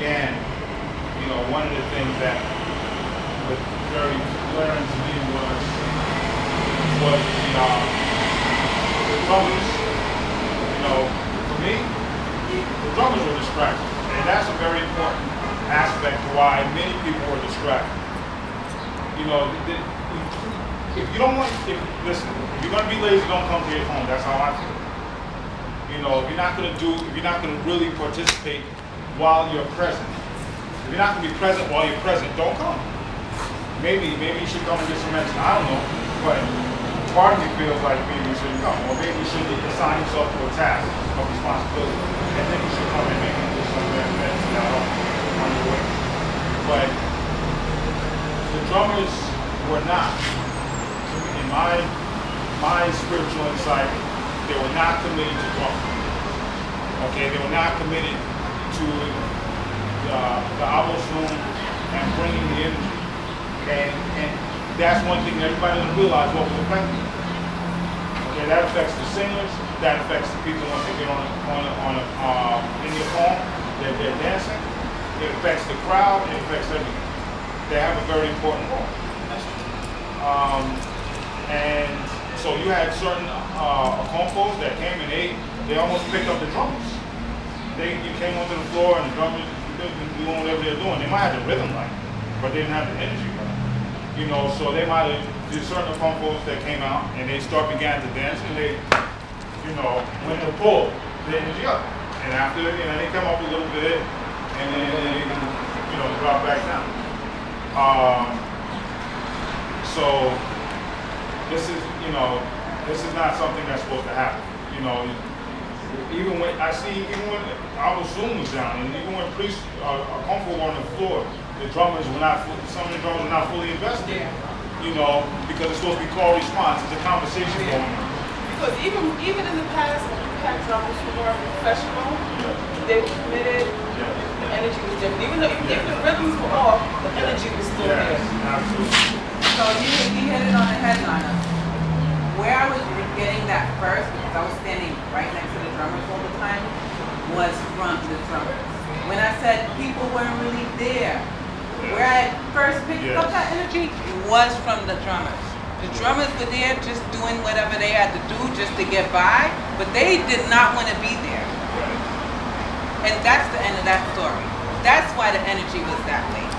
began, you know, one of the things that was very glaring to me was was the drummers. You know, for me, the drummers were distracted, and that's a very important aspect to why many people were distracted. You know, the- if you don't want, if, listen, if you're gonna be lazy, don't come to your home. That's how I feel. You know, if you're not gonna do, if you're not gonna really participate while you're present, if you're not gonna be present while you're present, don't come. Maybe, maybe you should come and get some medicine. I don't know, but part of me feels like maybe you shouldn't come, or maybe you should assign yourself to a task of responsibility, and then you should come and maybe get some medicine out on your way. But the drummers were not, in my my spiritual insight, they were not committed to drumming. Okay, they were not committed to the, the Abos room and bringing the energy. And, and that's one thing that everybody doesn't realize what was affecting. Okay, that affects the singers, that affects the people once they get on, a- on, a- on, a, um, in your phone, they're, they're dancing. It affects the crowd, it affects everything. They have a very important role. Um, and so you had certain uh, compos that came and they, they almost picked up the drummers. They you came onto the floor and the drummers doing whatever they're doing. They might have the rhythm right, but they didn't have the energy right. You know, so they might have did certain compos that came out and they start began to dance and they, you know, went to pull the energy up. And after, you know, they come up a little bit and then they, you know, drop back down. Um, so this is, you know, this is not something that's supposed to happen. You know, even when I see, even when our Zoom was down, and even when priests are, are uh, uh, comfortable on the floor, the drummers were not, some of the drummers were not fully invested. You know, because it's supposed to be call response. It's a conversation going on. Because even even in the past, when you had drummers who were professional, they were committed. The energy was different. Even though even if the rhythms were off, the energy was still Yes, there. absolutely. So you, you hit it on the headliner. Where I was getting that first, because I was standing right next to the drummers all the time, was from the drummers. When I said people weren't really there, where I first picked up that energy was from the drummers. The drummers were there just doing whatever they had to do just to get by, but they did not want to be there. And that's the end of that story. That's why the energy was that way.